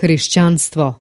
Hrišćanstvo.